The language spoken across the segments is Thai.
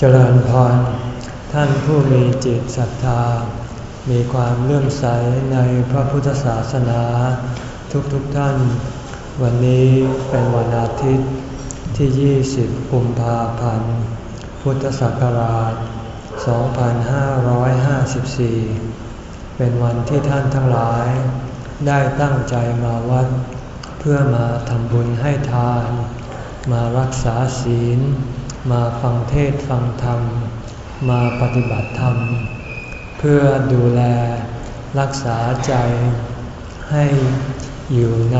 เจริญพร ท่านผู้มีจิตศรัทธา มีความเลื่อมใสในพระพุทธศาสนาทุกๆทท่าน วันนี้เป็นวันอาทิตย์ที่ 20 กุมภาพันธ์ พุทธศักราช 2554 เป็นวันที่ท่านทั้งหลาย ได้ตั้งใจมาวัด เพื่อมาทำบุญให้ทาน มารักษาศีล มาฟังเทศฟังธรรม มาปฏิบัติธรรม เพื่อดูแลรักษาใจ ให้อยู่ใน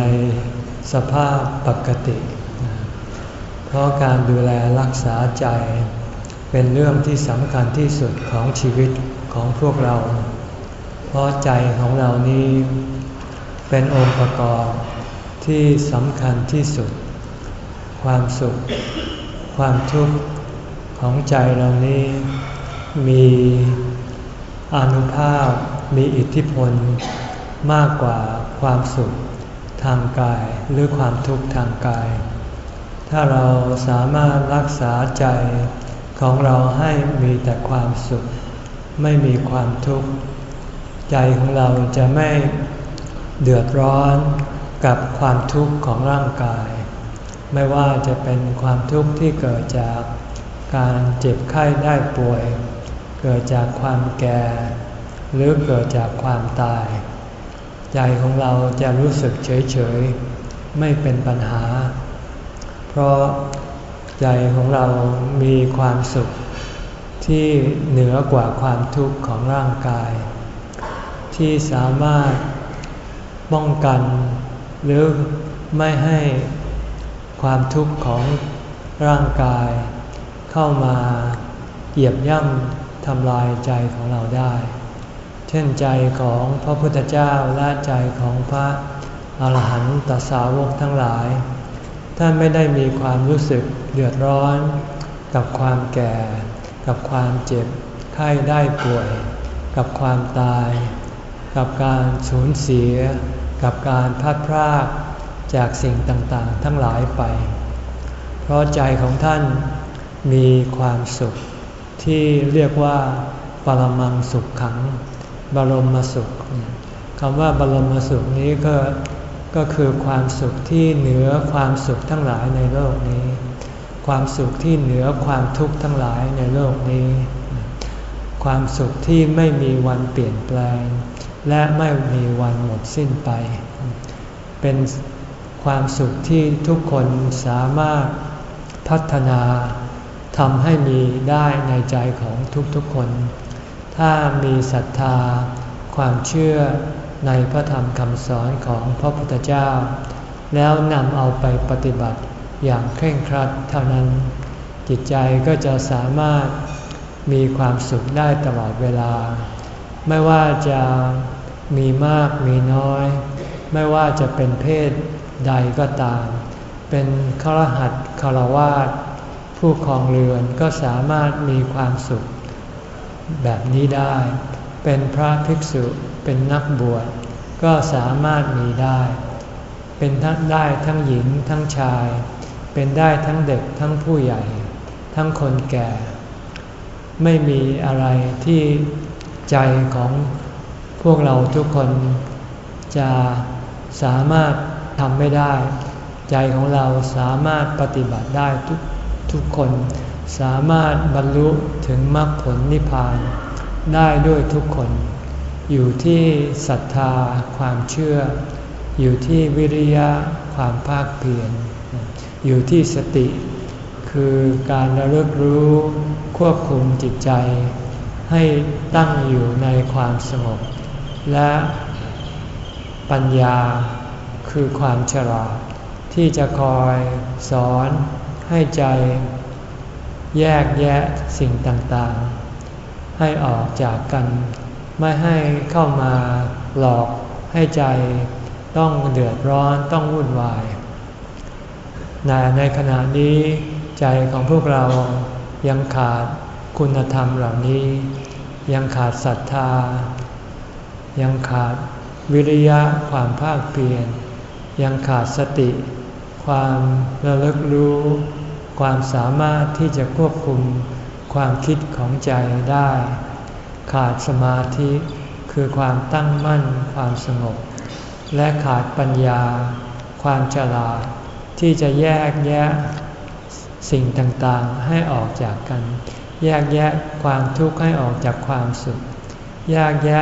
สภาพปกติ เพราะการดูแลรักษาใจ เป็นเรื่องที่สำคัญที่สุดของชีวิตของพวกเรา เพราะใจของเรานี้เป็นองค์ประกอบที่สำคัญที่สุด ความสุข ความทุกข์ของใจเรานี้มีอนุภาพมีอิทธิพลมากกว่าความสุขทางกายหรือความทุกข์ทางกาย ถ้าเราสามารถรักษาใจของเราให้มีแต่ความสุข ไม่มีความทุกข์ ใจของเราจะไม่เดือดร้อนกับความทุกข์ของร่างกาย ไม่ว่าจะเป็นความทุกข์ที่เกิดจากการเจ็บไข้ได้ป่วย เกิดจากความแก่ หรือเกิดจากความตาย ใจของเราจะรู้สึกเฉยๆ ไม่เป็นปัญหา เพราะใจของเรามีความสุขที่เหนือกว่าความทุกข์ของร่างกาย ที่สามารถป้องกัน หรือไม่ให้ ความทุกข์ของร่างกาย เข้ามาเหยียบย่ำทำลายใจของเราได้ เช่นใจของพระพุทธเจ้าและใจของพระอรหันตสาวกทั้งหลาย ท่านไม่ได้มีความรู้สึกเดือดร้อนกับความแก่ กับความเจ็บไข้ได้ป่วย กับความตาย กับการสูญเสีย กับการพัดพราก จากสิ่งต่างๆ ทั้งหลายไป เพราะใจของท่านมีความสุขที่เรียกว่าปรมังสุขขัง บรมสุขคำว่าบรมสุขนี้ก็ก็คือความสุขที่เหนือความสุขทั้งหลายในโลกนี้ ความสุขที่เหนือความทุกข์ทั้งหลายในโลกนี้ ความสุขที่ไม่มีวันเปลี่ยนแปลง และไม่มีวันหมดสิ้นไป เป็น ความสุขที่ทุกคนสามารถพัฒนาทำให้มีได้ในใจของทุกๆคน ถ้ามีศรัทธา ความเชื่อในพระธรรมคำสอนของพระพุทธเจ้า แล้วนำเอาไปปฏิบัติอย่างเคร่งครัดเท่านั้น จิตใจก็จะสามารถมีความสุขได้ตลอดเวลา ไม่ว่าจะมีมากมีน้อย ไม่ว่าจะเป็นเพศ ใดก็ตาม เป็นครหัสคารวาสผู้ครองเรือนก็สามารถมีความสุข แบบนี้ได้ เป็นพระภิกษุเป็นนักบวชก็สามารถมีได้ เป็นทั้งได้ทั้งหญิงทั้งชาย เป็นได้ทั้งเด็กทั้งผู้ใหญ่ ทั้งคนแก่ ไม่มีอะไรที่ใจของพวกเราทุกคนจะสามารถ ทำไม่ได้ ใจของเราสามารถปฏิบัติได้ทุกทุกคน สามารถบรรลุถึงมรรคผลนิพพาน ได้ด้วยทุกคน อยู่ที่ศรัทธาความเชื่อ อยู่ที่วิริยะความภาคเพียรอยู่ที่สติ คือการระลึกรู้ควบคุมจิตใจ ให้ตั้งอยู่ในความสงบและปัญญา คือความฉลาด ที่จะคอยสอนให้ใจ แยกแยะสิ่งต่างๆ ให้ออกจากกัน ไม่ให้เข้ามาหลอกให้ใจต้องเดือดร้อนต้องวุ่นวายในในขณะนี้ใจของพวกเรายังขาดคุณธรรมเหล่านี้ ยังขาดศรัทธา ยังขาดวิริยะความภาคเพียร ยังขาดสติ ความระลึกรู้ ความสามารถที่จะควบคุมความคิดของใจได้ ขาดสมาธิคือความตั้งมั่นความสงบ และขาดปัญญา ความฉลาด ที่จะแยกแยะสิ่งต่างๆให้ออกจากกัน แยกแยะความทุกข์ให้ออกจากความสุข แยกแยะ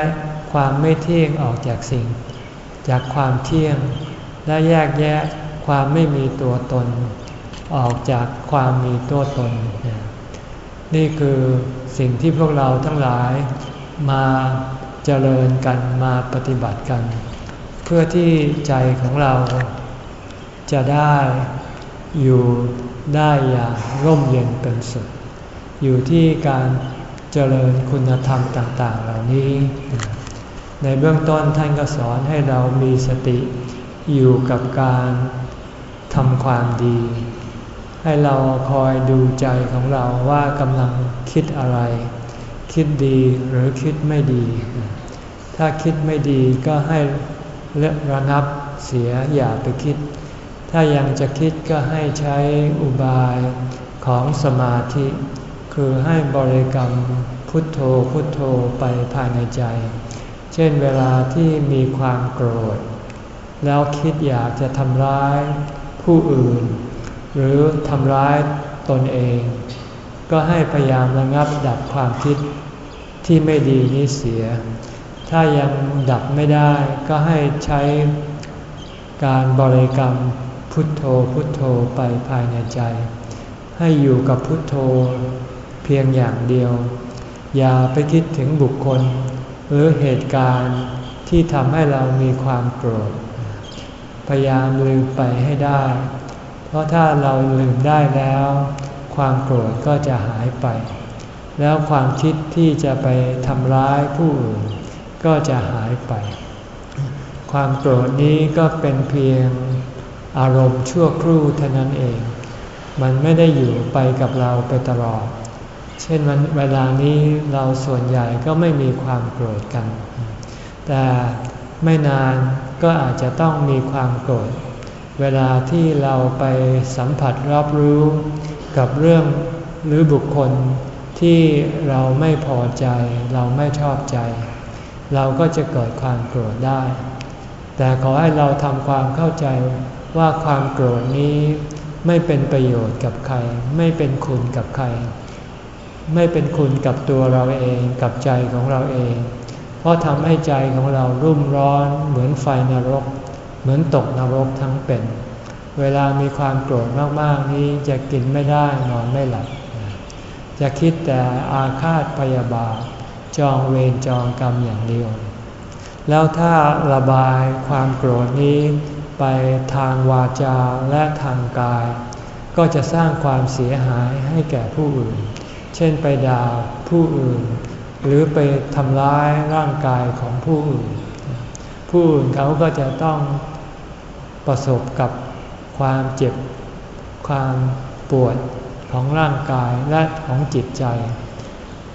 ความไม่เที่ยงออกจากสิ่ง จากความเที่ยง และแยกแยะความไม่มีตัวตน ออกจากความมีตัวตน นี่คือสิ่งที่พวกเราทั้งหลายมาเจริญกันมาปฏิบัติกัน เพื่อที่ใจของเราจะได้อยู่ได้อย่างร่มเย็นเป็นสุข อยู่ที่การเจริญคุณธรรมต่าง ๆ เหล่านี้ ในเบื้องต้นท่านก็สอนให้เรามีสติ อยู่กับการทำความดี ให้เราคอยดูใจของเราว่ากำลังคิดอะไร คิดดีหรือคิดไม่ดี ถ้าคิดไม่ดีก็ให้เลิกระงับเสียอย่าไปคิด ถ้ายังจะคิดก็ให้ใช้อุบายของสมาธิ คือให้บริกรรมพุทโธพุทโธไปภายในใจ เช่นเวลาที่มีความโกรธ แล้วคิดอยากจะทำร้ายผู้อื่น หรือทำร้ายตนเอง ก็ให้พยายามระงับดับความคิดที่ไม่ดีนี้เสีย ถ้ายังดับไม่ได้ก็ให้ใช้การบริกรรมพุทโธพุทโธไปภายในใจ ให้อยู่กับพุทโธเพียงอย่างเดียว อย่าไปคิดถึงบุคคล หรือเหตุการณ์ที่ทำให้เรามีความโกรธ พยายามลืมไปให้ได้ เพราะถ้าเราลืมได้แล้ว ความโกรธก็จะหายไป แล้วความคิดที่จะไปทำร้ายผู้อื่นก็จะหายไป ความโกรธนี้ก็เป็นเพียงอารมณ์ชั่วครู่เท่านั้นเอง มันไม่ได้อยู่ไปกับเราไปตลอด เช่นวันเวลานี้เราส่วนใหญ่ก็ไม่มีความโกรธกัน แต่ไม่นาน ก็อาจจะต้องมีความโกรธ เวลาที่เราไปสัมผัสรับรู้กับเรื่องหรือบุคคลที่เราไม่พอใจ เราไม่ชอบใจ เราก็จะเกิดความโกรธได้ แต่ขอให้เราทำความเข้าใจว่าความโกรธนี้ไม่เป็นประโยชน์กับใคร ไม่เป็นคุณกับใคร ไม่เป็นคุณกับตัวเราเองกับใจของเราเอง เพราะทำให้ใจของเรารุ่มร้อนเหมือนไฟนรก เหมือนตกนรกทั้งเป็น เวลามีความโกรธมากๆนี้จะกินไม่ได้นอนไม่หลับ จะคิดแต่อาฆาตพยาบาทจองเวรจองกรรมอย่างเดียว แล้วถ้าระบายความโกรธนี้ไปทางวาจาและทางกาย ก็จะสร้างความเสียหายให้แก่ผู้อื่น เช่นไปด่าผู้อื่น หรือไปทำร้ายร่างกายของผู้อื่น ผู้อื่นเขาก็จะต้องประสบกับความเจ็บ ความปวดของร่างกายและของจิตใจ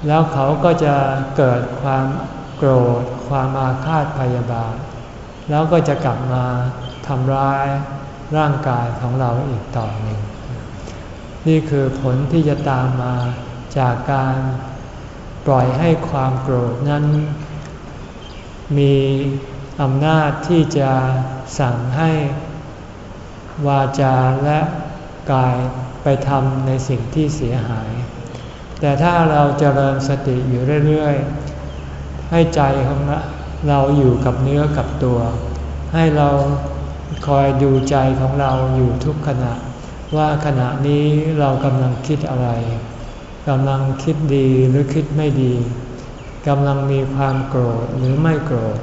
แล้วเขาก็จะเกิดความโกรธ ความอาฆาตพยาบาท แล้วก็จะกลับมาทำร้ายร่างกายของเราอีกต่อหนึ่ง นี่คือผลที่จะตามมาจากการ ปล่อยให้ความโกรธนั้น มีอำนาจที่จะสั่งให้ วาจาและกายไปทำในสิ่งที่เสียหาย แต่ถ้าเราจเจริญสติอยู่เรื่อยๆ ให้ใจของเราอยู่กับเนื้อกับตัว ให้เราคอยดูใจของเราอยู่ทุกขณะ ว่าขณะนี้เรากำลังคิดอะไร กำลังคิดดีหรือคิดไม่ดีกำลังมีความโกรธหรือไม่โกรธ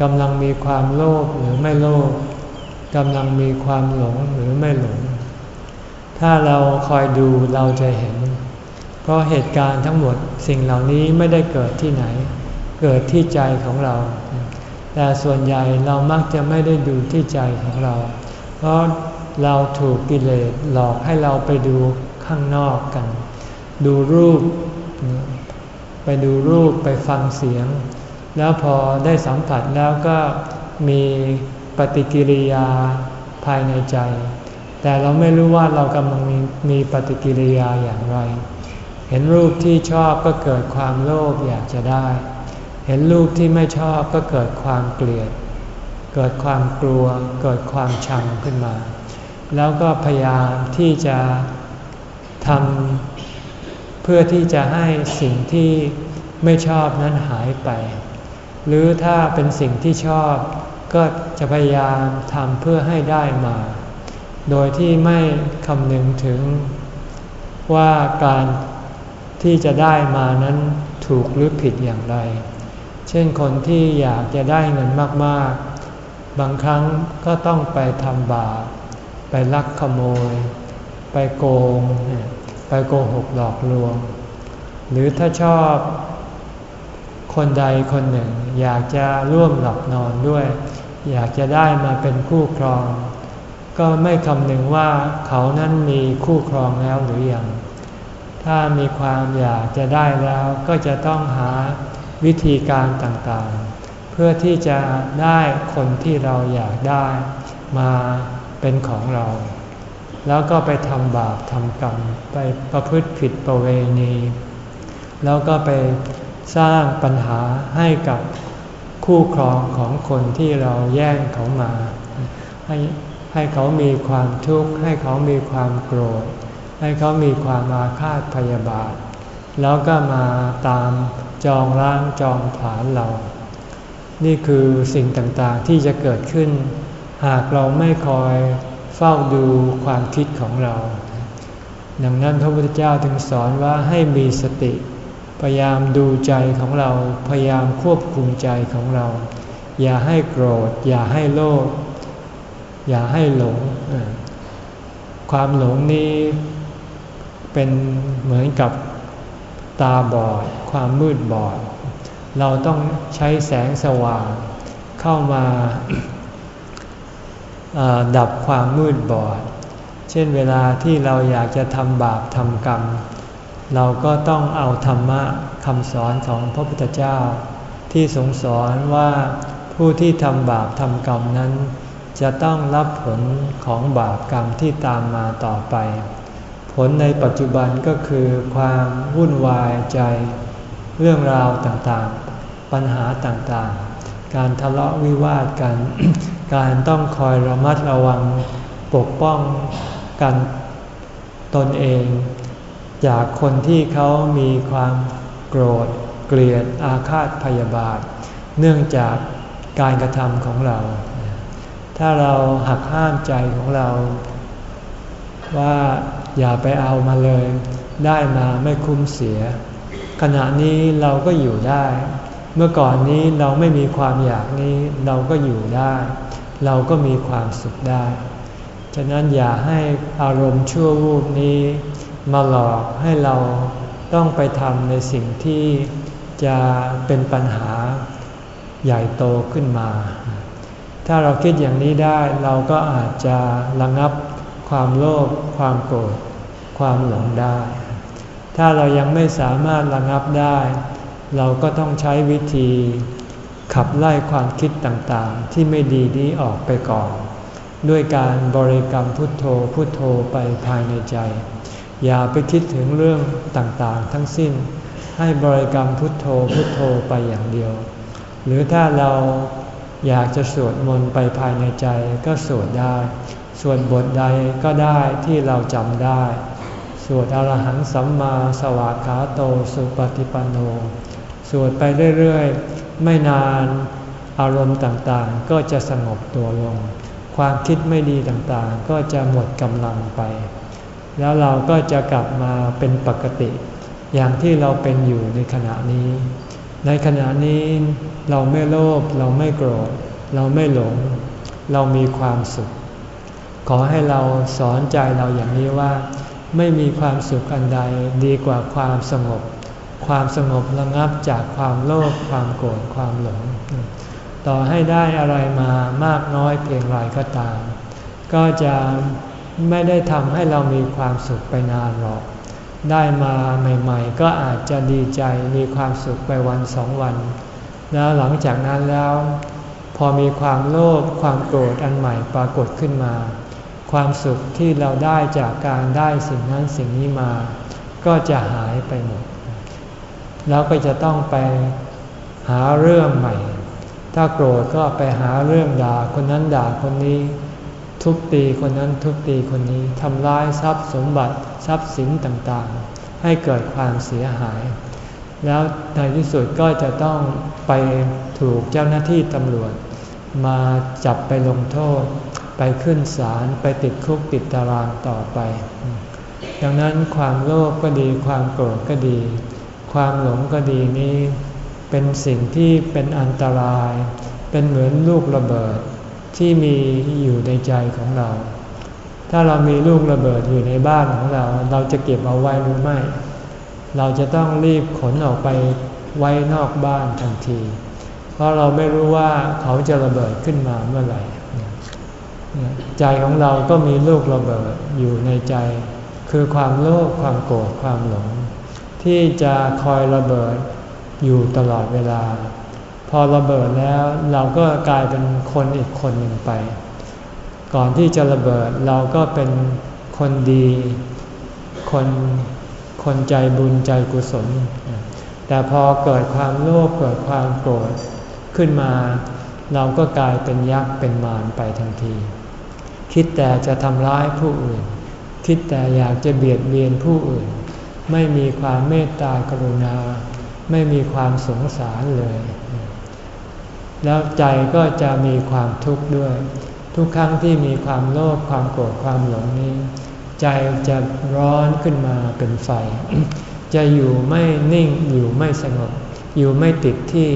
กำลังมีความโลภหรือไม่โลภกำลังมีความหลงหรือไม่หลง ถ้าเราคอยดูเราจะเห็น เพราะเหตุการณ์ทั้งหมดสิ่งเหล่านี้ไม่ได้เกิดที่ไหน เกิดที่ใจของเรา แต่ส่วนใหญ่เรามักจะไม่ได้ดูที่ใจของเรา เพราะเราถูกกิเลสหลอกให้เราไปดูข้างนอกกัน ดูรูป ไปดูรูปไปฟังเสียง แล้วพอได้สัมผัสแล้วก็มีปฏิกิริยาภายในใจ แต่เราไม่รู้ว่าเรากำลังมีมีปฏิกิริยาอย่างไร เห็นรูปที่ชอบก็เกิดความโลภอยากจะได้ เห็นรูปที่ไม่ชอบก็เกิดความเกลียด เกิดความกลัว เกิดความชังขึ้นมา แล้วก็พยายามที่จะทำ พื่อที่จะให้สิ่งที่ไม่ชอบนั้นหายไป หรือถ้าเป็นสิ่งที่ชอบก็จะพยายามทำเพื่อให้ได้มา โดยที่ไม่คำนึงถึงว่าการที่จะได้มานั้นถูกหรือผิดอย่างไร เช่นคนที่อยากจะได้เงินมากๆ บางครั้งก็ต้องไปทำบาป ไปลักขโมย ไปโกง ไปโกหกหลอกลวง หรือถ้าชอบคนใดคนหนึ่ง อยากจะร่วมหลับนอนด้วย อยากจะได้มาเป็นคู่ครอง ก็ไม่คำนึงว่าเขานั้นมีคู่ครองแล้วหรือยัง ถ้ามีความอยากจะได้แล้วก็จะต้องหาวิธีการต่างๆ เพื่อที่จะได้คนที่เราอยากได้มาเป็นของเรา แล้วก็ไปทำบาปทำกรรม ไปประพฤติผิดประเวณี แล้วก็ไปสร้างปัญหาให้กับคู่ครองของคนที่เราแย่งเขามา ให้ให้เขามีความทุกข์ ให้เขามีความโกรธ ให้เขามีความอาฆาตพยาบาท แล้วก็มาตามจองล้างจองผานเรา นี่คือสิ่งต่างๆที่จะเกิดขึ้น หากเราไม่คอย เฝ้าดูความคิดของเรา ดังนั้นพระพุทธเจ้าถึงสอนว่าให้มีสติ พยายามดูใจของเรา พยายามควบคุมใจของเรา อย่าให้โกรธ อย่าให้โลภ อย่าให้หลง ความหลงนี้เป็นเหมือนกับตาบอด ความมืดบอด เราต้องใช้แสงสว่างเข้ามา ดับความมืดบอด เช่นเวลาที่เราอยากจะทำบาปทำกรรม เราก็ต้องเอาธรรมะคำสอนของพระพุทธเจ้า ที่ทรงสอนว่าผู้ที่ทำบาปทำกรรมนั้น จะต้องรับผลของบาปกรรมที่ตามมาต่อไป ผลในปัจจุบันก็คือความวุ่นวายใจ เรื่องราวต่างๆ ปัญหาต่างๆ การทะเลาะวิวาทกัน การต้องคอยระมัดระวังปกป้องกันตนเอง จากคนที่เขามีความโกรธ เกลียดอาฆาตพยาบาท เนื่องจากการกระทำของเรา ถ้าเราหักห้ามใจของเรา ว่าอย่าไปเอามาเลย ได้มาไม่คุ้มเสีย ขณะนี้เราก็อยู่ได้ เมื่อก่อนนี้เราไม่มีความอยากนี้เราก็อยู่ได้ เราก็มีความสุขได้ ฉะนั้นอย่าให้อารมณ์ชั่ววูบนี้ มาหลอกให้เราต้องไปทำในสิ่งที่จะเป็นปัญหาใหญ่โตขึ้นมา ถ้าเราคิดอย่างนี้ได้เราก็อาจจะระงับความโลภความโกรธความหลงได้ ถ้าเรายังไม่สามารถระงับได้ เราก็ต้องใช้วิธี ขับไล่ความคิดต่างๆ ที่ไม่ดีนี้ออกไปก่อน ด้วยการบริกรรมพุทโธพุทโธไปภายในใจ อย่าไปคิดถึงเรื่องต่างๆ ทั้งสิ้น ให้บริกรรมพุทโธพุทโธไปอย่างเดียว หรือถ้าเราอยากจะสวดมนต์ไปภายในใจก็สวดได้ สวนบทใดก็ได้ที่เราจำได้ สวดอรหังสัมมาสวากขาโตสุปฏิปันโน สวดไปเรื่อยๆ ไม่นานอารมณ์ต่างๆ ก็จะสงบตัวลง ความคิดไม่ดีต่างๆ ก็จะหมดกำลังไป แล้วเราก็จะกลับมาเป็นปกติ อย่างที่เราเป็นอยู่ในขณะนี้ ในขณะนี้เราไม่โลภเราไม่โกรธ เราไม่หลง เรามีความสุข ขอให้เราสอนใจเราอย่างนี้ว่า ไม่มีความสุขอันใดดีกว่าความสงบ ความสงบระงับจากความโลภความโกรธความหลง ต่อให้ได้อะไรมามากน้อยเพียงไรก็ตาม ก็จะไม่ได้ทำให้เรามีความสุขไปนานหรอก ได้มาใหม่ๆ ก็อาจจะดีใจมีความสุขไปวันสองวัน แล้วหลังจากนั้นแล้ว พอมีความโลภความโกรธอันใหม่ปรากฏขึ้นมา ความสุขที่เราได้จากการได้สิ่งนั้นสิ่งนี้มา ก็จะหายไปหมด แล้วก็จะต้องไปหาเรื่องใหม่ ถ้าโกรธก็ไปหาเรื่องด่าคนนั้นด่าคนนี้ ทุบตีคนนั้นทุบตีคนนี้ทำร้ายทรัพย์สมบัติทรัพย์สินต่างๆ ให้เกิดความเสียหาย แล้วในที่สุดก็จะต้องไปถูกเจ้าหน้าที่ตำรวจ มาจับไปลงโทษ ไปขึ้นศาลไปติดคุกติดตารางต่อไป ดังนั้นความโลภกก็ดีความโกรธก็ดี ความหลงก็ดีนี้ เป็นสิ่งที่เป็นอันตราย เป็นเหมือนลูกระเบิดที่มีอยู่ในใจของเรา ถ้าเรามีลูกระเบิดอยู่ในบ้านของเรา เราจะเก็บเอาไว้หรือไม่ เราจะต้องรีบขนออกไปไว้นอกบ้านทันที เพราะเราไม่รู้ว่าเขาจะระเบิดขึ้นมาเมื่อไหร่ ใจของเราก็มีลูกระเบิดอยู่ในใจ คือความโลภความโกรธความหลง ที่จะคอยระเบิดอยู่ตลอดเวลา พอระเบิดแล้วเราก็กลายเป็นคนอีกคนหนึ่งไป ก่อนที่จะระเบิดเราก็เป็นคนดี คนคนใจบุญใจกุศล แต่พอเกิดความโลภเกิดความโกรธขึ้นมา เราก็กลายเป็นยักษ์เป็นมารไปทันที คิดแต่จะทำร้ายผู้อื่น คิดแต่อยากจะเบียดเบียนผู้อื่น ไม่มีความเมตตากรุณา ไม่มีความสงสารเลย แล้วใจก็จะมีความทุกข์ด้วย ทุกครั้งที่มีความโลภความโกรธความหลงนี้ ใจจะร้อนขึ้นมาเป็นไฟ จะอยู่ไม่นิ่งอยู่ไม่สงบ อยู่ไม่ติดที่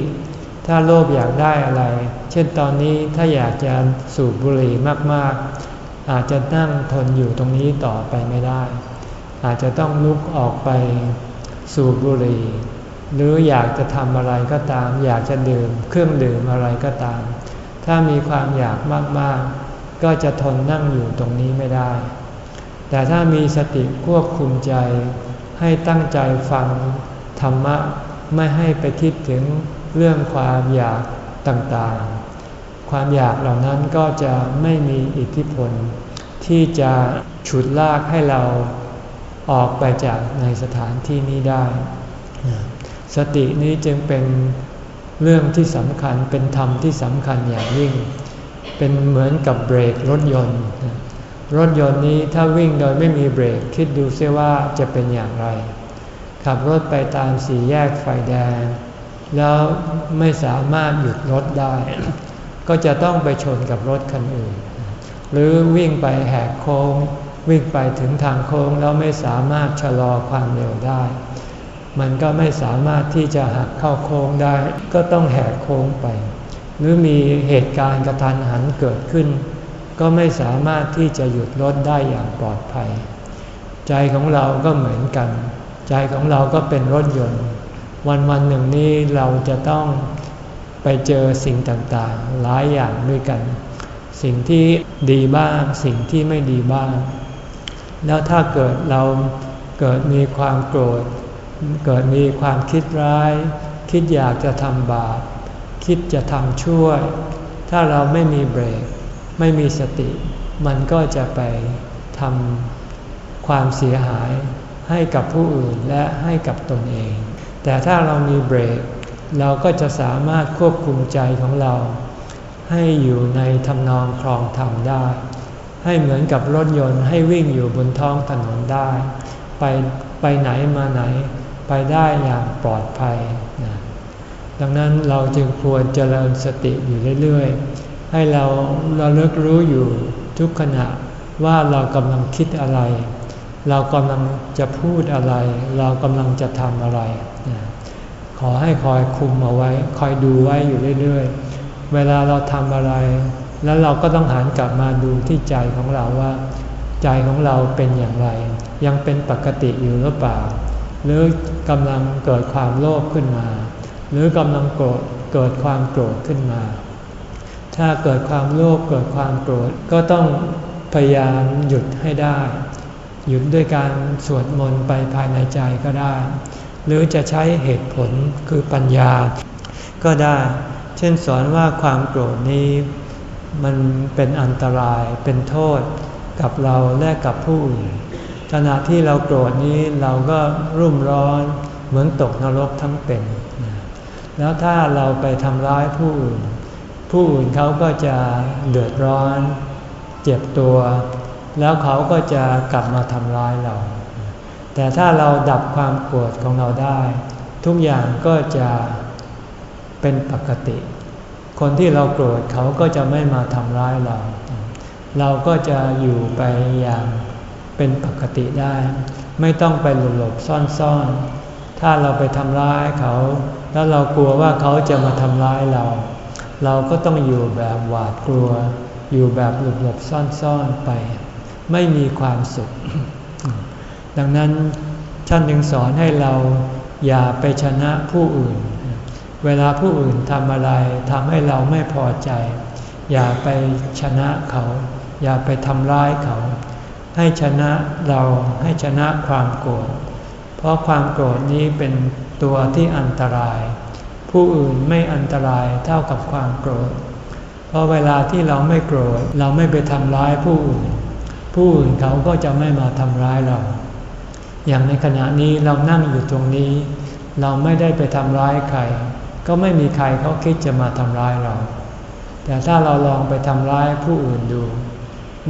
ถ้าโลภอยากได้อะไร เช่นตอนนี้ถ้าอยากจะสูบบุหรี่มากๆ อาจจะนั่งทนอยู่ตรงนี้ต่อไปไม่ได้ อาจจะต้องลุกออกไปสูบบุหรี่ หรืออยากจะทำอะไรก็ตาม อยากจะดื่มเครื่องดื่มอะไรก็ตาม ถ้ามีความอยากมากๆ ก็จะทนนั่งอยู่ตรงนี้ไม่ได้ แต่ถ้ามีสติควบคุมใจ ให้ตั้งใจฟังธรรมะไม่ให้ไปคิดถึงเรื่องความอยากต่างๆ ความอยากเหล่านั้นก็จะไม่มีอิทธิพล ที่จะฉุดลากให้เรา ออกไปจากในสถานที่นี้ได้ สตินี้จึงเป็นเรื่องที่สำคัญเป็นธรรมที่สำคัญอย่างยิ่ง เป็นเหมือนกับเบรกรถยนต์ รถยนต์นี้ถ้าวิ่งโดยไม่มีเบรกคิดดูเสียว่าจะเป็นอย่างไร ขับรถไปตามสี่แยกไฟแดง แล้วไม่สามารถหยุดรถได้ ก็จะต้องไปชนกับรถคันอื่น หรือวิ่งไปแหกโค้ง วิ่งไปถึงทางโค้งแล้วไม่สามารถชะลอความเร็วได้ มันก็ไม่สามารถที่จะหักเข้าโค้งได้ ก็ต้องแหกโค้งไป หรือมีเหตุการณ์กระทันหันเกิดขึ้น ก็ไม่สามารถที่จะหยุดรถได้อย่างปลอดภัย ใจของเราก็เหมือนกัน ใจของเราก็เป็นรถยนต์ วันวันหนึ่งนี้เราจะต้องไปเจอสิ่งต่างๆ หลายอย่างด้วยกัน สิ่งที่ดีบ้าง สิ่งที่ไม่ดีบ้าง แล้วถ้าเกิดเราเกิดมีความโกรธ เกิดมีความคิดร้าย คิดอยากจะทำบาป คิดจะทำชั่ว ถ้าเราไม่มีเบรก ไม่มีสติ มันก็จะไปทำความเสียหายให้กับผู้อื่นและให้กับตนเอง แต่ถ้าเรามีเบรก เราก็จะสามารถควบคุมใจของเรา ให้อยู่ในทำนองครองธรรมได้ ให้เหมือนกับรถยนต์ให้วิ่งอยู่บนท้องถนนได้ ไปไปไหนมาไหน ไปได้อย่างปลอดภัยนะดังนั้นเราจึงควรเจริญสติอยู่เรื่อยๆ ให้เราเราเลิกรู้อยู่ทุกขณะว่าเรากำลังคิดอะไร เรากำลังจะพูดอะไร เรากำลังจะทำอะไรนะขอให้คอยคุมเอาไว้ คอยดูไว้อยู่เรื่อยๆ เวลาเราทำอะไร แล้วเราก็ต้องหันกลับมาดูที่ใจของเราว่า ใจของเราเป็นอย่างไร ยังเป็นปกติอยู่หรือเปล่า หรือกำลังเกิดความโลภขึ้นมา หรือกำลังโกรธเกิดความโกรธขึ้นมา ถ้าเกิดความโลภเกิดความโกรธก็ต้องพยายามหยุดให้ได้ หยุดด้วยการสวดมนต์ไปภายในใจก็ได้ หรือจะใช้เหตุผลคือปัญญาก็ได้ เช่นสอนว่าความโกรธนี้ มันเป็นอันตรายเป็นโทษกับเราและกับผู้อื่นขณะที่เราโกรธนี้เราก็รุ่มร้อนเหมือนตกนรกทั้งเป็น แล้วถ้าเราไปทำร้ายผู้อื่น ผู้อื่นเขาก็จะเดือดร้อน เจ็บตัว แล้วเขาก็จะกลับมาทำร้ายเรา แต่ถ้าเราดับความโกรธของเราได้ ทุกอย่างก็จะเป็นปกติ คนที่เราโกรธเขาก็จะไม่มาทำร้ายเรา เราก็จะอยู่ไปอย่างเป็นปกติได้ ไม่ต้องไปหลบหลบซ่อนๆ ถ้าเราไปทำร้ายเขา แล้วเรากลัวว่าเขาจะมาทำร้ายเรา เราก็ต้องอยู่แบบหวาดกลัว อยู่แบบหลบหลบซ่อนๆไป ไม่มีความสุข ดังนั้นท่านจึงสอนให้เราอย่าไปชนะผู้อื่น เวลาผู้อื่นทำอะไรทำให้เราไม่พอใจ อย่าไปชนะเขา อย่าไปทำร้ายเขา ให้ชนะเราให้ชนะความโกรธเพราะความโกรธนี้เป็นตัวที่อันตราย ผู้อื่นไม่อันตรายเท่ากับความโกรธ เพราะเวลาที่เราไม่โกรธเราไม่ไปทำร้ายผู้อื่น ผู้อื่นเขาก็จะไม่มาทำร้ายเรา อย่างในขณะนี้เรานั่งอยู่ตรงนี้ เราไม่ได้ไปทำร้ายใคร ก็ไม่มีใครเขาคิดจะมาทำร้ายเรา แต่ถ้าเราลองไปทำร้ายผู้อื่นดู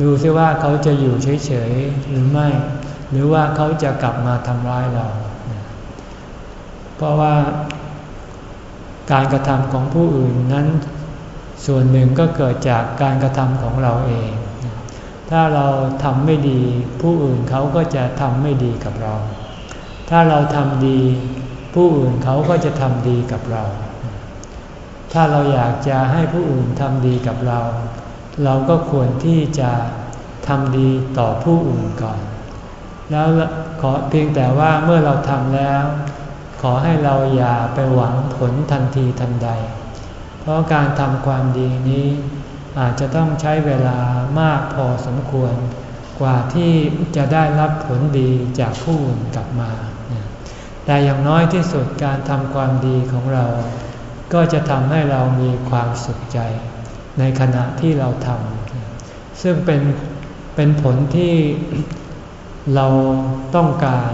ดูซิว่าเขาจะอยู่เฉยๆหรือไม่ หรือว่าเขาจะกลับมาทำร้ายเรา เพราะว่าการกระทำของผู้อื่นนั้น ส่วนหนึ่งก็เกิดจากการกระทำของเราเอง ถ้าเราทำไม่ดี ผู้อื่นเขาก็จะทำไม่ดีกับเรา ถ้าเราทำดี ผู้อื่นเขาก็จะทำดีกับเรา ถ้าเราอยากจะให้ผู้อื่นทำดีกับเรา เราก็ควรที่จะทำดีต่อผู้อื่นก่อน แล้วขอเพียงแต่ว่าเมื่อเราทำแล้ว ขอให้เราอย่าไปหวังผลทันทีทันใด เพราะการทำความดีนี้ อาจจะต้องใช้เวลามากพอสมควร กว่าที่จะได้รับผลดีจากผู้อื่นกลับมา แต่อย่างน้อยที่สุดการทำความดีของเรา ก็จะทำให้เรามีความสุขใจ ในขณะที่เราทำซึ่งเป็นเป็นผลที่เราต้องการ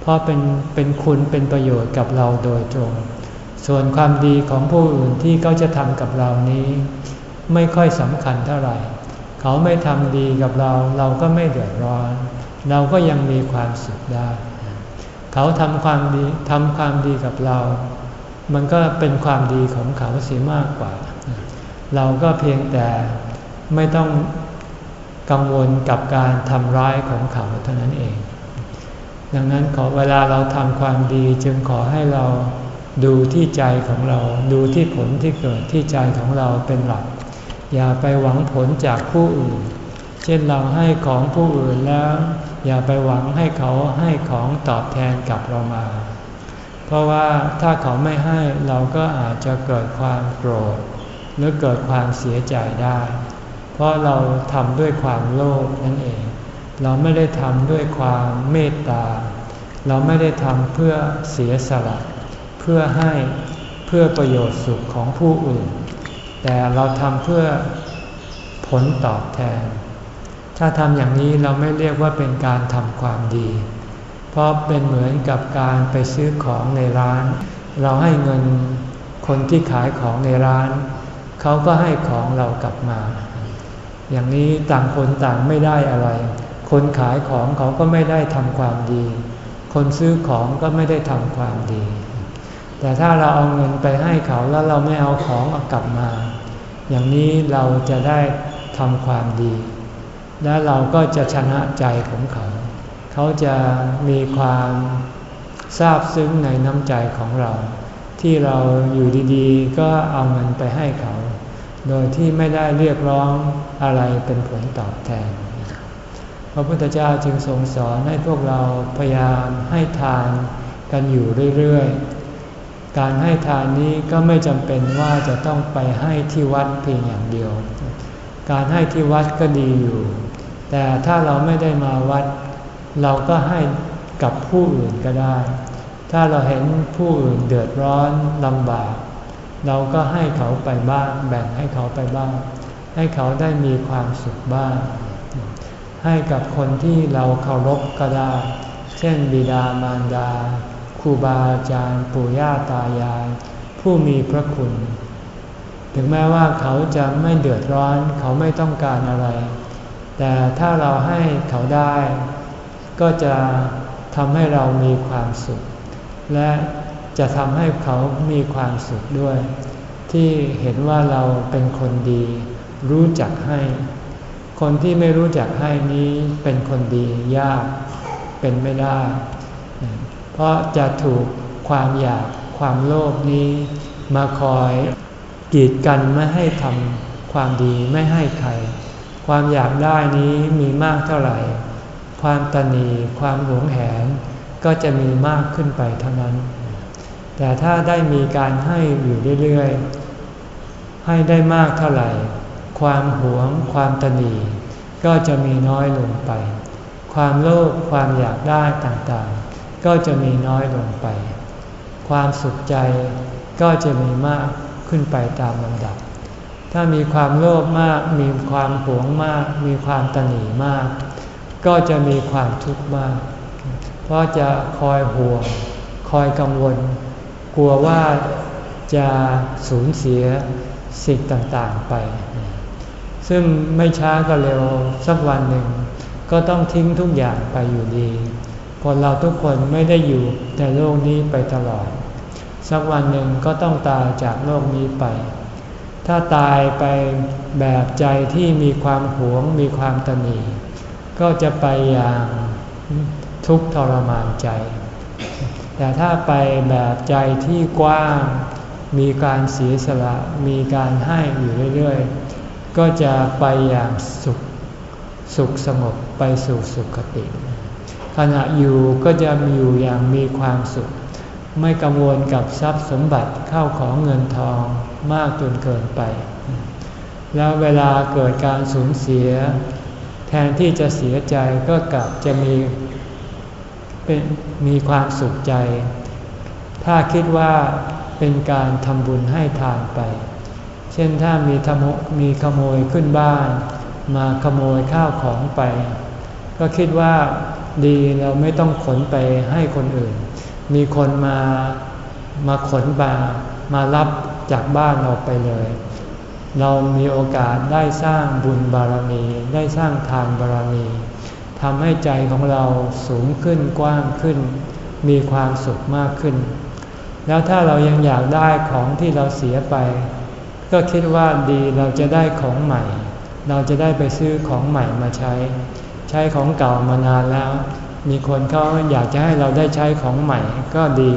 เพราะเป็นเป็นคุณเป็นประโยชน์กับเราโดยตรง ส่วนความดีของผู้อื่นที่เขาจะทำกับเรานี้ ไม่ค่อยสำคัญเท่าไหร่ เขาไม่ทำดีกับเรา เราก็ไม่เดือดร้อน เราก็ยังมีความสุขได้ เขาทำความดีทำความดีกับเรา มันก็เป็นความดีของเขาเสียมากกว่า เราก็เพียงแต่ไม่ต้องกังวลกับการทำร้ายของเขาเท่านั้นเอง ดังนั้นขอเวลาเราทำความดีจึงขอให้เราดูที่ใจของเรา ดูที่ผลที่เกิดที่ใจของเราเป็นหลัก อย่าไปหวังผลจากผู้อื่น เช่นเราให้ของผู้อื่นแล้ว อย่าไปหวังให้เขาให้ของตอบแทนกลับเรามา เพราะว่าถ้าเขาไม่ให้เราก็อาจจะเกิดความโกรธ หรือเกิดความเสียใจได้ เพราะเราทำด้วยความโลภนั่นเอง เราไม่ได้ทำด้วยความเมตตา เราไม่ได้ทำเพื่อเสียสละ เพื่อให้เพื่อประโยชน์สุขของผู้อื่น แต่เราทำเพื่อผลตอบแทน ถ้าทำอย่างนี้เราไม่เรียกว่าเป็นการทำความดี เพราะเป็นเหมือนกับการไปซื้อของในร้าน เราให้เงินคนที่ขายของในร้าน เขาก็ให้ของเรากลับมา อย่างนี้ต่างคนต่างไม่ได้อะไร คนขายของเขาก็ไม่ได้ทำความดี คนซื้อของก็ไม่ได้ทำความดี แต่ถ้าเราเอาเงินไปให้เขาแล้วเราไม่เอาของกลับมา อย่างนี้เราจะได้ทำความดี และเราก็จะชนะใจของเขา เขาจะมีความทราบซึ้งในน้ำใจของเรา ที่เราอยู่ดีๆ ก็เอาเงินไปให้เขา โดยที่ไม่ได้เรียกร้องอะไรเป็นผลตอบแทน พระพุทธเจ้าจึงทรงสอนให้พวกเราพยายามให้ทานกันอยู่เรื่อยๆ การให้ทานนี้ก็ไม่จำเป็นว่าจะต้องไปให้ที่วัดเพียงอย่างเดียว การให้ที่วัดก็ดีอยู่ แต่ถ้าเราไม่ได้มาวัด เราก็ให้กับผู้อื่นก็ได้ ถ้าเราเห็นผู้อื่นเดือดร้อนลำบาก เราก็ให้เขาไปบ้าง แบ่งให้เขาไปบ้าง ให้เขาได้มีความสุขบ้าง ให้กับคนที่เราเคารพก็ได้ เช่นบิดามารดาครูบาอาจารย์ปู่ย่าตายาย ผู้มีพระคุณ ถึงแม้ว่าเขาจะไม่เดือดร้อน เขาไม่ต้องการอะไร แต่ถ้าเราให้เขาได้ ก็จะทำให้เรามีความสุข และจะทำให้เขามีความสุขด้วย ที่เห็นว่าเราเป็นคนดี รู้จักให้ คนที่ไม่รู้จักให้นี้เป็นคนดียากเป็นไม่ได้ เพราะจะถูกความอยากความโลภนี้ มาคอยกีดกันไม่ให้ทำความดีไม่ให้ใคร ความอยากได้นี้มีมากเท่าไหร่ ความตนีความหวงแหนก็จะมีมากขึ้นไปเท่านั้น แต่ถ้าได้มีการให้อยู่เรื่อยๆ ให้ได้มากเท่าไหร่ ความหวง ความตนีก็จะมีน้อยลงไป ความโลภความอยากได้ต่างๆ ก็จะมีน้อยลงไป ความสุขใจก็จะมีมากขึ้นไปตามลำดับ ถ้ามีความโลภมาก มีความหวงมาก มีความตนีมาก ก็จะมีความทุกข์มาก เพราะจะคอยห่วง คอยกังวล กลัวว่าจะสูญเสียสิ่งต่างๆไป ซึ่งไม่ช้าก็เร็วสักวันหนึ่ง ก็ต้องทิ้งทุกอย่างไปอยู่ดี คนเราทุกคนไม่ได้อยู่ในโลกนี้ไปตลอด สักวันหนึ่งก็ต้องตายจากโลกนี้ไป ถ้าตายไปแบบใจที่มีความหวงมีความตนีก็จะไปอย่างทุกข์ทรมานใจ แต่ถ้าไปแบบใจที่กว้าง มีการเสียสละ มีการให้อยู่เรื่อยๆ ก็จะไปอย่างสุข สุขสงบไปสู่สุขติ ขณะอยู่ก็จะอยู่อย่างมีความสุข ไม่กังวลกับทรัพย์สมบัติเข้าของเงินทอง มากจนเกินไป แล้วเวลาเกิดการสูญเสีย แทนที่จะเสียใจก็กลับจะมีเป็นมีความสุขใจ ถ้าคิดว่าเป็นการทำบุญให้ทานไป เช่นถ้ามีทมีขโมยขึ้นบ้าน มาขโมยข้าวของไป ก็คิดว่าดีเราไม่ต้องขนไปให้คนอื่น มีคนมามาขนมามารับ จากบ้านเราไปเลย เรามีโอกาสได้สร้างบุญบารมี ได้สร้างทานบารมีทำให้ใจของเราสูงขึ้นกว้างขึ้น มีความสุขมากขึ้น แล้วถ้าเรายังอยากได้ของที่เราเสียไป ก็คิดว่าดีเราจะได้ของใหม่ เราจะได้ไปซื้อของใหม่มาใช้ ใช้ของเก่ามานานแล้ว มีคนเขาอยากจะให้เราได้ใช้ของใหม่ก็ดี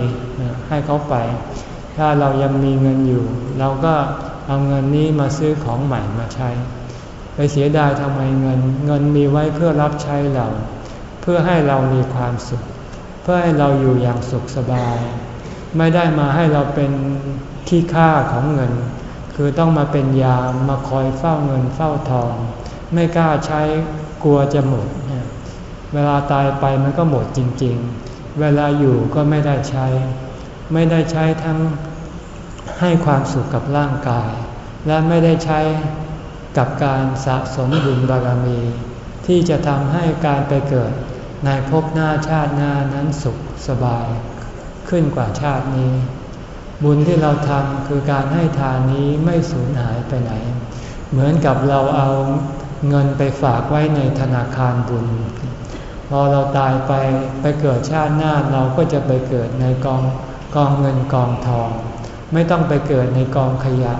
ให้เขาไป ถ้าเรายังมีเงินอยู่ เราก็เอาเงินนี้มาซื้อของใหม่มาใช้ ไปเสียดายทำไมเงิน เงินมีไว้เพื่อรับใช้เรา เพื่อให้เรามีความสุข เพื่อให้เราอยู่อย่างสุขสบาย ไม่ได้มาให้เราเป็นขี้ค่าของเงิน คือต้องมาเป็นยามมาคอยเฝ้าเงินเฝ้าทอง ไม่กล้าใช้กลัวจะหมด เวลาตายไปมันก็หมดจริง ๆ เวลาอยู่ก็ไม่ได้ใช้ ไม่ได้ใช้ทั้ง ให้ความสุขกับร่างกาย และไม่ได้ใช้กับการสะสมบุญบารมี ที่จะทำให้การไปเกิดในภพหน้าชาติหน้านั้นสุขสบาย ขึ้นกว่าชาตินี้ บุญที่เราทำคือการให้ทานนี้ไม่สูญหายไปไหน เหมือนกับเราเอาเงินไปฝากไว้ในธนาคารบุญ พอเราตายไปไปเกิดชาติหน้าเราก็จะไปเกิดในกองกองเงินกองทอง ไม่ต้องไปเกิดในกองขยะ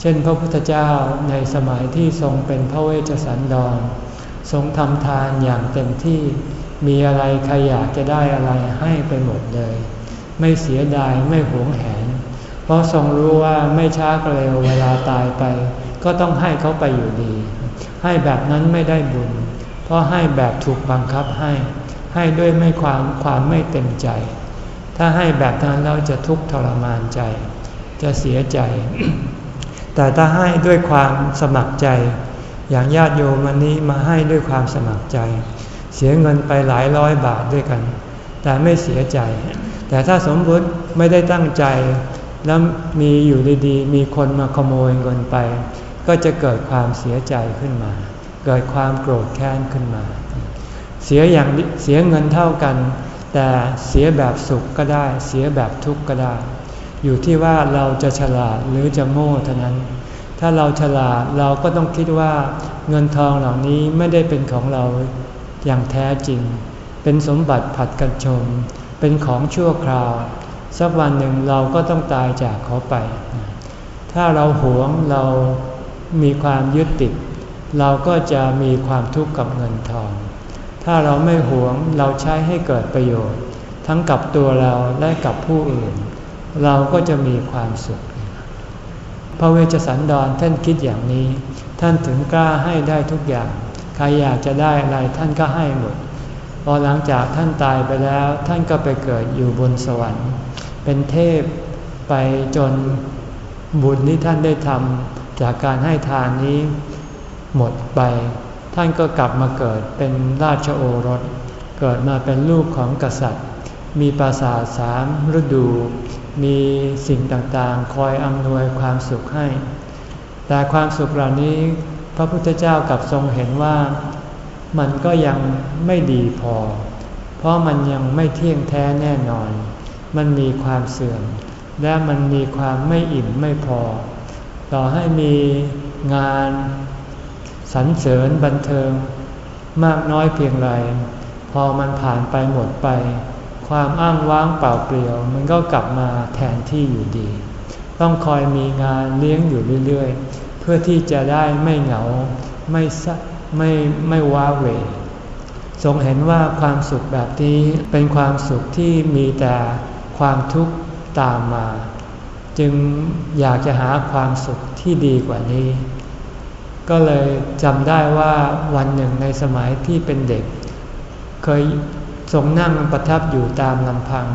เช่นพระพุทธเจ้าในสมัยที่ทรงเป็นพระเวชสันดร ทรงทำทานอย่างเต็มที่ มีอะไรใครอยากจะได้อะไรให้ไปหมดเลย ไม่เสียดายไม่หวงแหน เพราะทรงรู้ว่าไม่ช้าก็เร็วเวลาตายไป ก็ต้องให้เขาไปอยู่ดี ให้แบบนั้นไม่ได้บุญ เพราะให้แบบถูกบังคับให้ ให้ด้วยไม่ความความไม่เต็มใจ ถ้าให้แบบนั้นเราจะทุกข์ทรมานใจ จะเสียใจ แต่ถ้าให้ด้วยความสมัครใจ อย่างญาติโยมวันนี้มาให้ด้วยความสมัครใจ เสียเงินไปหลายร้อยบาทด้วยกัน แต่ไม่เสียใจ แต่ถ้าสมมติไม่ได้ตั้งใจ แล้วมีอยู่ดีๆ มีคนมาขโมยเงินไป ก็จะเกิดความเสียใจขึ้นมา เกิดความโกรธแค้นขึ้นมา เสียอย่างเสียเงินเท่ากัน แต่เสียแบบสุขก็ได้ เสียแบบทุกข์ก็ได้ อยู่ที่ว่าเราจะฉลาดหรือจะโง่เท่านั้น ถ้าเราฉลาดเราก็ต้องคิดว่าเงินทองเหล่านี้ไม่ได้เป็นของเราอย่างแท้จริง เป็นสมบัติผัดกันชม เป็นของชั่วคราว สักวันหนึ่งเราก็ต้องตายจากเขาไป ถ้าเราหวงเรามีความยึดติด เราก็จะมีความทุกข์กับเงินทอง ถ้าเราไม่หวงเราใช้ให้เกิดประโยชน์ ทั้งกับตัวเราและกับผู้อื่น เราก็จะมีความสุข พระเวชสันดรท่านคิดอย่างนี้ ท่านถึงกล้าให้ได้ทุกอย่าง ใครอยากจะได้อะไรท่านก็ให้หมด พอหลังจากท่านตายไปแล้ว ท่านก็ไปเกิดอยู่บนสวรรค์ เป็นเทพไปจนบุญที่ท่านได้ทำจากการให้ทานนี้หมดไป ท่านก็กลับมาเกิดเป็นราชโอรส เกิดมาเป็นลูกของกษัตริย์ มีปราสาทสามฤดู มีสิ่งต่างๆ คอยอำนวยความสุขให้ แต่ความสุขเหล่านี้พระพุทธเจ้ากับทรงเห็นว่ามันก็ยังไม่ดีพอ เพราะมันยังไม่เที่ยงแท้แน่นอน มันมีความเสื่อม และมันมีความไม่อิ่มไม่พอ ต่อให้มีงาน สรรเสริญบันเทิง มากน้อยเพียงไร พอมันผ่านไปหมดไป ความอ้างว้างเปล่าเปลี่ยว มันก็กลับมาแทนที่อยู่ดี ต้องคอยมีงานเลี้ยงอยู่เรื่อยๆ เพื่อที่จะได้ไม่เหงาไม่ไม่ไม่ว้าเหวทรงเห็นว่าความสุขแบบนี้เป็นความสุขที่มีแต่ความทุกข์ตามมา จึงอยากจะหาความสุขที่ดีกว่านี้ ก็เลยจำได้ว่าวันหนึ่งในสมัยที่เป็นเด็ก เคยทรงนั่งประทับอยู่ตามลำพัง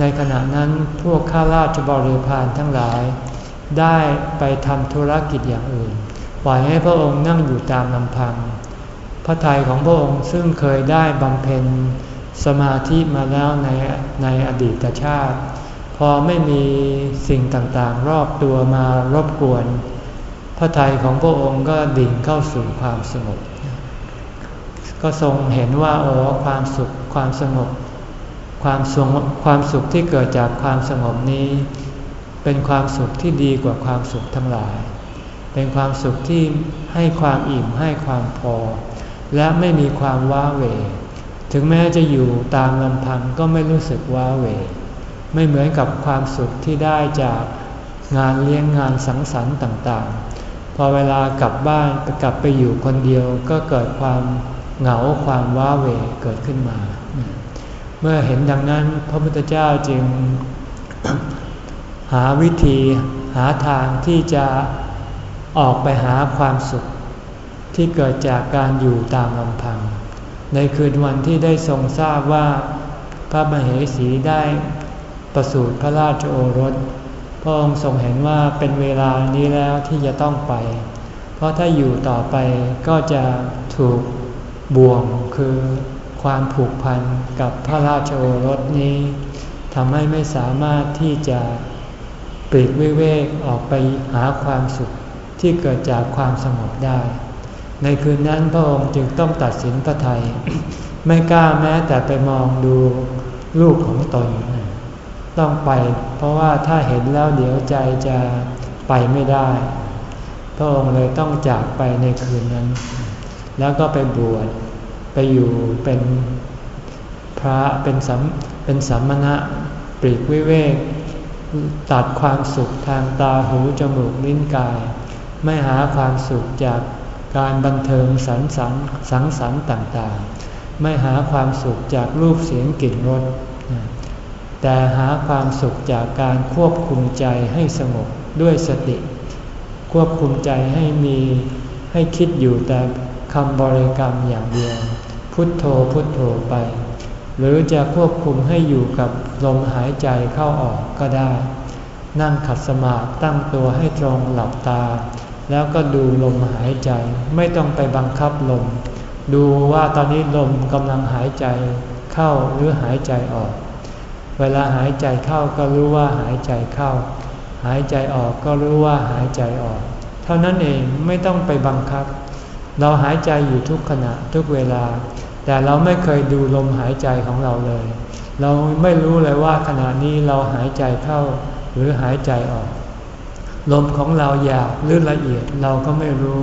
ในขณะนั้นพวกข้าราชบริพารทั้งหลาย ได้ไปทำธุรกิจอย่างอื่น ปล่อยให้พระองค์นั่งอยู่ตามลำพัง พระทัยของพระองค์ซึ่งเคยได้บำเพ็ญสมาธิมาแล้วในในอดีตชาติ พอไม่มีสิ่งต่างๆ รอบตัวมารบกวน พระทัยของพระองค์ก็ดิ่งเข้าสู่ความสงบ ก็ทรงเห็นว่าโอ๋อความสุขความสงบ ความสงความสุขที่เกิดจากความสงบนี้ เป็นความสุขที่ดีกว่าความสุขทั้งหลาย เป็นความสุขที่ให้ความอิ่มให้ความพอ และไม่มีความว้าเหวถึงแม้จะอยู่ตามลำพังก็ไม่รู้สึกว้าเหวไม่เหมือนกับความสุขที่ได้จากงานเลี้ยงงานสังสรรค์ต่างๆ พอเวลากลับบ้านกลับไปอยู่คนเดียวก็เกิดความเหงาความว้าเหวเกิดขึ้นมา เมื่อเห็นดังนั้นพระพุทธเจ้าจึง หาวิธีหาทางที่จะออกไปหาความสุข ที่เกิดจากการอยู่ตามลำพัง ในคืนวันที่ได้ทรงทราบว่าพระมเหสีได้ประสูติพระราชโอรส ระองค์ทรงเห็นว่าเป็นเวลานี้แล้วที่จะต้องไป เพราะถ้าอยู่ต่อไปก็จะถูกบ่วงคือความผูกพันกับพระราชโอรสนี้ทำให้ไม่สามารถที่จะปลีกวิเวกออกไปหาความสุขที่เกิดจากความสงบได้ ในคืนนั้นพระองค์จึงต้องตัดสินพระไทย ไม่กล้าแม้แต่ไปมองดูลูกของตน ต้องไป เพราะว่าถ้าเห็นแล้วเดี๋ยวใจจะไปไม่ได้ พระองค์เลยต้องจากไปในคืนนั้น แล้วก็ไปบวชไปอยู่เป็นพระเป็นสัมเป็นสัมมณะปรีกวิเวกตัดความสุขทางตาหูจมูกลิ้นกาย ไม่หาความสุขจากการบันเทิงสังสรรค์สังสรรค์ต่างๆ ไม่หาความสุขจากรูปเสียงกลิ่นรส แต่หาความสุขจากการควบคุมใจให้สงบด้วยสติ ควบคุมใจให้มีให้คิดอยู่แต่คำบริกรรมอย่างเดียว พุทโธพุทโธไป หรือจะควบคุมให้อยู่กับลมหายใจเข้าออกก็ได้ นั่งขัดสมาธิตั้งตัวให้ตรงหลับตา แล้วก็ดูลมหายใจไม่ต้องไปบังคับลม ดูว่าตอนนี้ลมกำลังหายใจเข้าหรือหายใจออก เวลาหายใจเข้าก็รู้ว่าหายใจเข้า หายใจออกก็รู้ว่าหายใจออก เท่านั้นเองไม่ต้องไปบังคับ เราหายใจอยู่ทุกขณะทุกเวลา แต่เราไม่เคยดูลมหายใจของเราเลย เราไม่รู้เลยว่าขณะนี้เราหายใจเข้าหรือหายใจออก ลมของเราหยาบหรือละเอียดเราก็ไม่รู้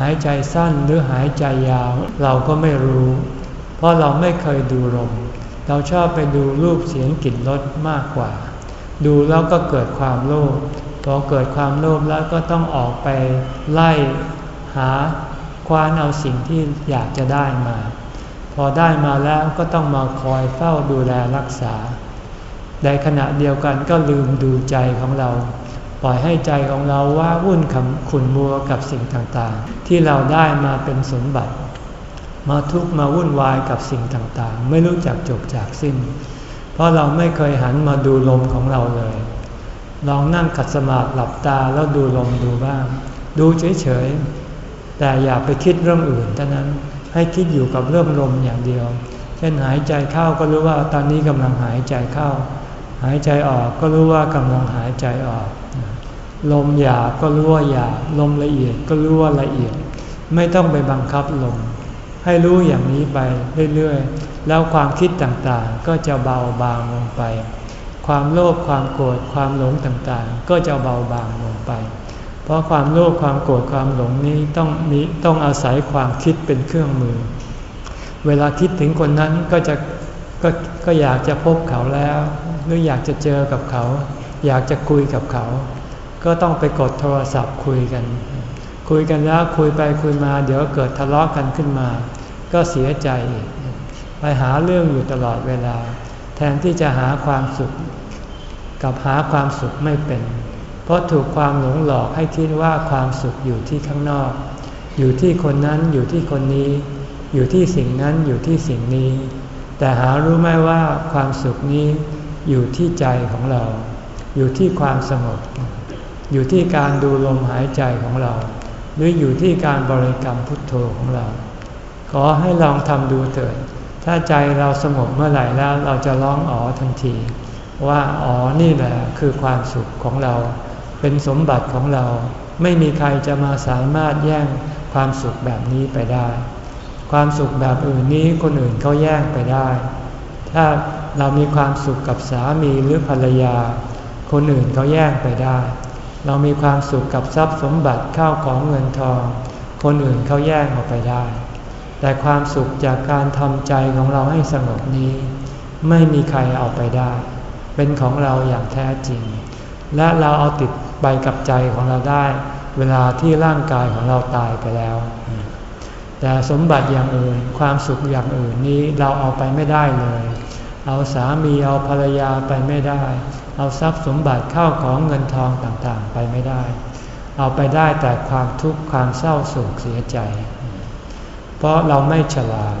หายใจสั้นหรือหายใจยาวเราก็ไม่รู้ เพราะเราไม่เคยดูลม เราชอบไปดูรูปเสียงกลิ่นรสมากกว่า ดูแล้วก็เกิดความโลภพอเกิดความโลภแล้วก็ต้องออกไปไล่หาคว้านเอาสิ่งที่อยากจะได้มา พอได้มาแล้วก็ต้องมาคอยเฝ้าดูแลรักษา ในขณะเดียวกันก็ลืมดูใจของเรา ปล่อยให้ใจของเราว่าวุ่นขำขุนมัวกับสิ่งต่างๆ ที่เราได้มาเป็นสมบัติ มาทุกข์มาวุ่นวายกับสิ่งต่างๆ ไม่รู้จักจบจากสิ้น เพราะเราไม่เคยหันมาดูลมของเราเลย ลองนั่งขัดสมาธิหลับตาแล้วดูลมดูบ้าง ดูเฉยๆ แต่อย่าไปคิดเรื่องอื่นเท่านั้น ให้คิดอยู่กับเรื่องลมอย่างเดียว เช่นหายใจเข้าก็รู้ว่าตอนนี้กำลังหายใจเข้า หายใจออกก็รู้ว่ากำลังหายใจออก ลมหยาบก็รู้ว่าหยาบลมละเอียดก็รู้ว่าละเอียด ไม่ต้องไปบังคับลม ให้รู้อย่างนี้ไปเรื่อยๆ แล้วความคิดต่างๆ ก็จะเบาบางลงไป ความโลภความโกรธความหลงต่างๆ ก็จะเบาบางลงไป เพราะความโลภความโกรธความหลงนี้ต้องมีต้องอาศัยความคิดเป็นเครื่องมือ เวลาคิดถึงคนนั้นก็จะก็ก็อยากจะพบเขาแล้ว หรืออยากจะเจอกับเขา อยากจะคุยกับเขา ก็ต้องไปกดโทรศัพท์คุยกัน คุยกันแล้วคุยไปคุยมา เดี๋ยวเกิดทะเลาะกันขึ้นมา ก็เสียใจอีกไปหาเรื่องอยู่ตลอดเวลา แทนที่จะหาความสุข กับหาความสุขไม่เป็น เพราะถูกความหลงหลอกให้คิดว่าความสุขอยู่ที่ข้างนอก อยู่ที่คนนั้นอยู่ที่คนนี้ อยู่ที่สิ่งนั้นอยู่ที่สิ่งนี้ แต่หารู้ไหมว่าความสุขนี้อยู่ที่ใจของเรา อยู่ที่ความสงบอยู่ที่การดูลมหายใจของเรา หรืออยู่ที่การบริกรรมพุทโธของเรา ขอให้ลองทำดูเถิด ถ้าใจเราสงบเมื่อไหร่แล้วเราจะร้องอ๋อทันที ว่าอ๋อนี่แหละคือความสุขของเรา เป็นสมบัติของเรา ไม่มีใครจะมาสามารถแย่งความสุขแบบนี้ไปได้ ความสุขแบบอื่นนี้คนอื่นเขาแย่งไปได้ ถ้าเรามีความสุขกับสามีหรือภรรยา คนอื่นเขาแย่งไปได้ เรามีความสุขกับทรัพย์สมบัติข้าวของเงินทอง คนอื่นเขาแย่งออกไปได้ แต่ความสุขจากการทำใจของเราให้สงบนี้ ไม่มีใครเอาไปได้ เป็นของเราอย่างแท้จริง และเราเอาติดไปกับใจของเราได้ เวลาที่ร่างกายของเราตายไปแล้ว แต่สมบัติอย่างอื่น ความสุขอย่างอื่นนี้เราเอาไปไม่ได้เลย เอาสามีเอาภรรยาไปไม่ได้ เอาทรัพย์สมบัติเข้าของเงินทองต่างๆ ไปไม่ได้ เอาไปได้แต่ความทุกข์ความเศร้าโศกเสียใจ เพราะเราไม่ฉลาด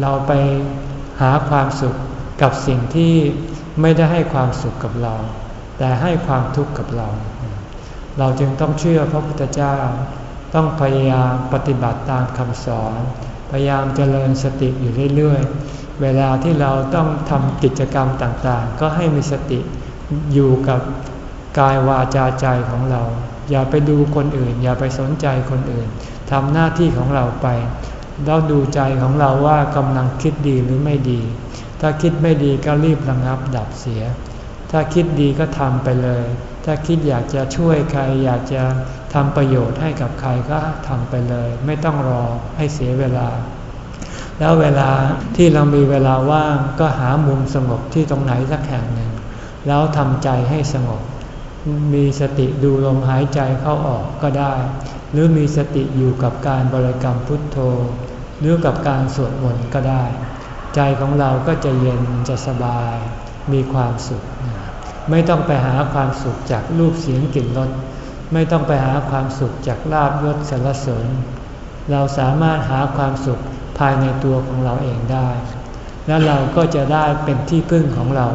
เราไปหาความสุขกับสิ่งที่ไม่ได้ให้ความสุขกับเรา แต่ให้ความทุกข์กับเรา เราจึงต้องเชื่อพระพุทธเจ้า ต้องพยายามปฏิบัติตามคำสอน พยายามเจริญสติอยู่เรื่อยๆ เวลาที่เราต้องทำกิจกรรมต่างๆ ก็ให้มีสติ อยู่กับกายวาจาใจของเรา อย่าไปดูคนอื่น อย่าไปสนใจคนอื่นทำหน้าที่ของเราไปเราดูใจของเราว่ากำลังคิดดีหรือไม่ดี ถ้าคิดไม่ดีก็รีบระงับดับเสีย ถ้าคิดดีก็ทำไปเลย ถ้าคิดอยากจะช่วยใคร อยากจะทำประโยชน์ให้กับใครก็ทำไปเลย ไม่ต้องรอให้เสียเวลา แล้วเวลาที่เรามีเวลาว่างก็หามุมสงบที่ตรงไหนสักแห่งหนึ่ง แล้วทำใจให้สงบ มีสติดูลมหายใจเข้าออกก็ได้ หรือมีสติอยู่กับการบริกรรมพุทโธ หรือกับการสวดมนต์ก็ได้ ใจของเราก็จะเย็นจะสบาย มีความสุข ไม่ต้องไปหาความสุขจากรูปเสียงกลิ่นรสไม่ต้องไปหาความสุขจากลาบยศสรรเสริญ เราสามารถหาความสุขภายในตัวของเราเองได้ แล้วเราก็จะได้เป็นที่พึ่งของเรา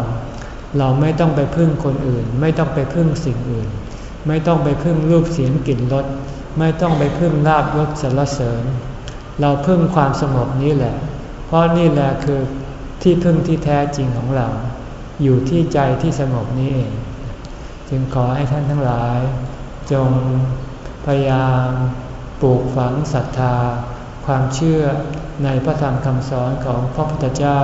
เราไม่ต้องไปพึ่งคนอื่น ไม่ต้องไปพึ่งสิ่งอื่น ไม่ต้องไปพึ่งรูปเสียงกลิ่นรสไม่ต้องไปพึ่งลาบยศสรรเสริญ เราพึ่งความสงบนี้แหละ เพราะนี่แหละคือที่พึ่งที่แท้จริงของเรา อยู่ที่ใจที่สงบนี้เอง จึงขอให้ท่านทั้งหลาย จงพยายามปลูกฝังศรัทธา ความเชื่อในพระธรรมคำสอนของพระพุทธเจ้า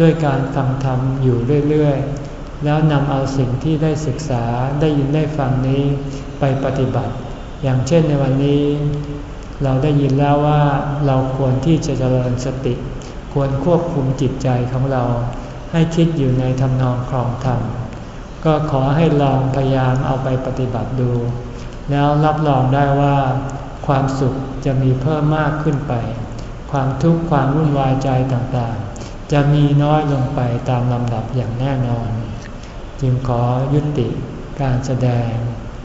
ด้วยการฟังธรรมอยู่เรื่อยๆ แล้วนำเอาสิ่งที่ได้ศึกษาได้ยินได้ฟังนี้ไปปฏิบัติ อย่างเช่นในวันนี้ เราได้ยินแล้วว่าเราควรที่จะเจริญสติ ควรควบคุมจิตใจของเรา ให้คิดอยู่ในทำนองครองธรรม ก็ขอให้ลองพยายามเอาไปปฏิบัติดู แล้วรับรองได้ว่าความสุขจะมีเพิ่มมากขึ้นไป ความทุกข์ความวุ่นวายใจต่างๆ จะมีน้อยลงไปตามลำดับอย่างแน่นอน จึงขอยุติการแสดง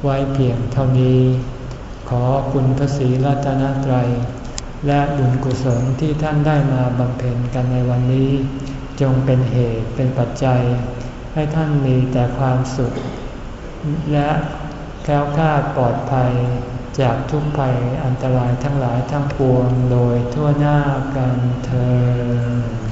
ไว้เพียงเท่านี้ ขอคุณพระศรีรัตนตรัย และบุญกุศลที่ท่านได้มาบำเพ็ญกันในวันนี้ จงเป็นเหตุเป็นปัจจัย ให้ท่านมีแต่ความสุข และแค้วคลาดปลอดภัยจากทุกภัยอันตรายทั้งหลายทั้งปวงโดยทั่วหน้ากันเธอ